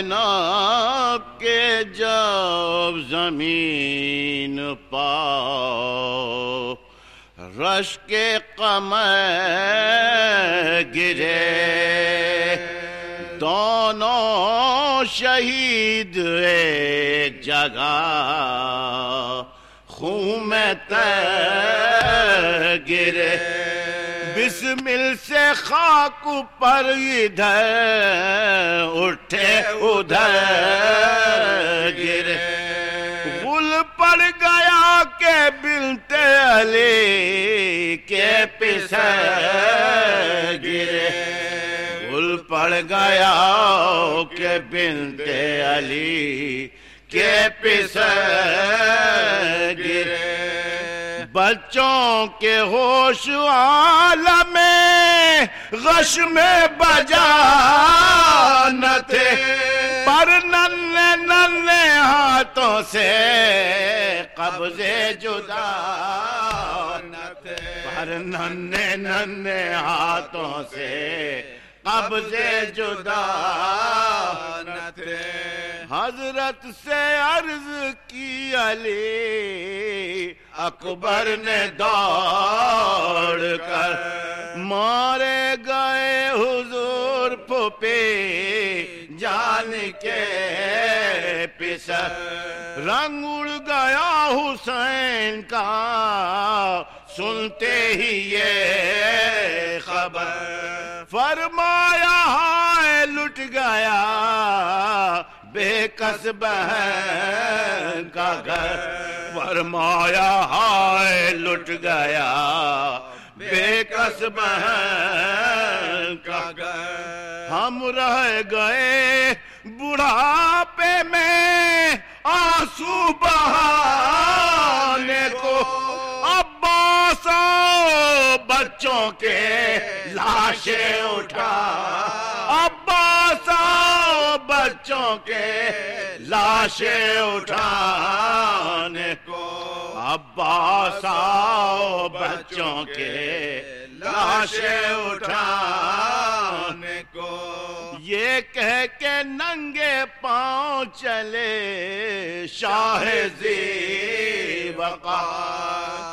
زینب کے جب زمین پاؤ رش کے قمر گرے، دونوں شہید ایک جگہ، خون میں تے گرے۔ بسمل سے خاک پر ادھر، اٹھے ادھر، گرے۔ گل پڑ گیا کہ بنتے علی کے پس گرے۔ گل پڑ گیا کہ بنتے علی کے پس گرے۔ بچوں کے ہوش عالم غش میں بجا نہ تھے۔ پر ننے ننے ہاتھوں سے قبضے جدا نہ تھے۔ پر ننے ننے ہاتھوں سے قبضے جدا نہ تھے۔ حضرت سے عرض کی علی اکبر نے دوڑ کر مارے گئے حضور پھپے جان کے پسر۔ رنگ اڑ گیا حسین کا، سنتے ہی یہ خبر۔ فرمایا ہائے، لٹ گیا۔ بے کس بہن کا گھر فرمایا، ہائے، لٹ گیا۔ بے کس بہن کا گھر۔ ہم رہ گئے بڑھاپے میں، آنسو بہانے کو۔ عباس بچوں کے لاشیں اٹھا۔ عباس بچوں کے لاشیں اٹھانے کو۔ عباس بچوں کے لاشیں اٹھانے کو۔ یہ کہہ کے ننگے پاؤں چلے شاہ زی وقا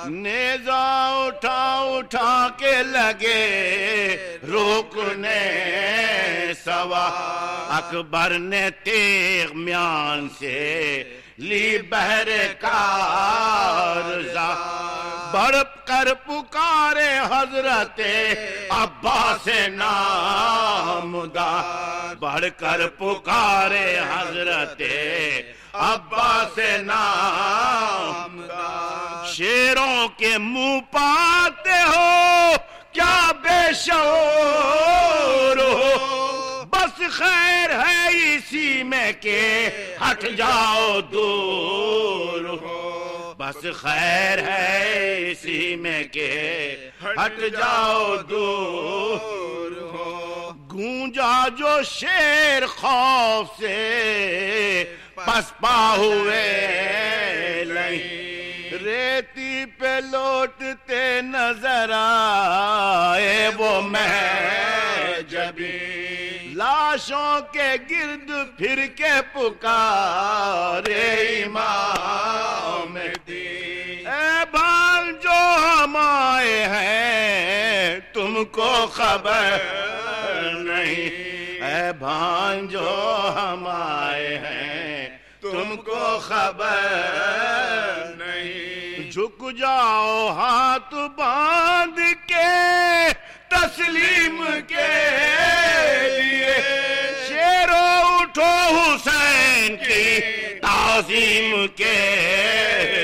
نیزا اٹھا اٹھا کے لگے روکنے سوا اکبر نے تیغ میان سے لی بہر کارزا بڑھ کر پکارے حضرت عباس نامدہ بڑھ کر پکارے حضرت عباس نامدہ شیروں کے منہ پاتے ہو، کیا بے شعور خیر ہے اسی میں کہ ہٹ جاؤ دور ہو۔ بس خیر ہے اسی میں کہ ہٹ جاؤ دور ہو۔ گونجا جو شیر خوف سے پسپا ہوئے نہیں۔ ریتی پہ لوٹتے نظر آئے وہ میں جبی لاشوں کے گرد پھر کے پکارے امام دی اے بال جو ہم آئے ہیں، تم کو خبر نہیں۔ اے بھان جو ہم آئے ہیں، تم کو خبر نہیں۔ جھک جاؤ ہاتھ باندھ کے، تسلیم تعظیم کے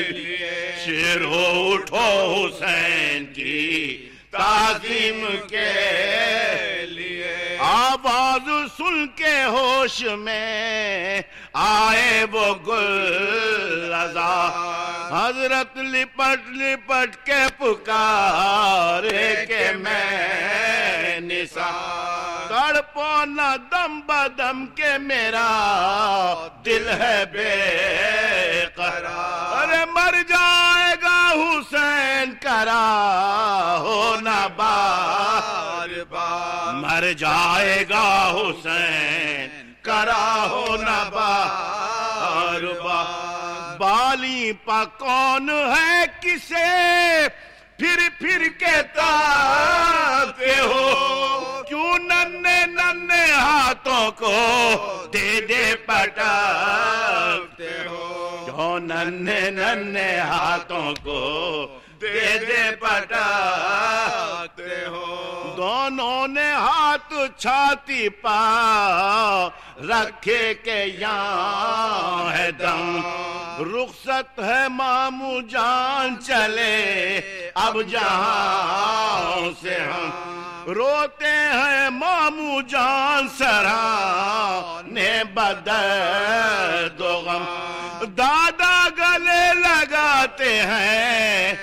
لیے شیرو اٹھو حسین کی تعظیم کے لیے۔ آواز سن کے ہوش میں آئے وہ گل رضا حضرت لپٹ لپٹ کے پکارے کہ میں نسا تڑپو دم بدم کے میرا دل ہے بے قرار۔ ارے مر جائے گا حسین کرا، ہو نہ بار بار۔ مر جائے گا حسین کرا، ہو بار بار۔ بالی پا کون ہے کسے؟ پھر پھر کے تاکتے کو دے دے پٹاکتے ہو۔ کیوں ننے ننے ہاتھوں کو دے دے پٹاکتے ہو۔ دونوں نے ہاتھ چھاتی پا رکھے کے یہاں ہے دم۔ رخصت ہے مامو جان چلے، اب جہاں سے ہم روتے ہیں مامو جان سرا نے بدر دو غم۔ دادا گلے لگاتے ہیں۔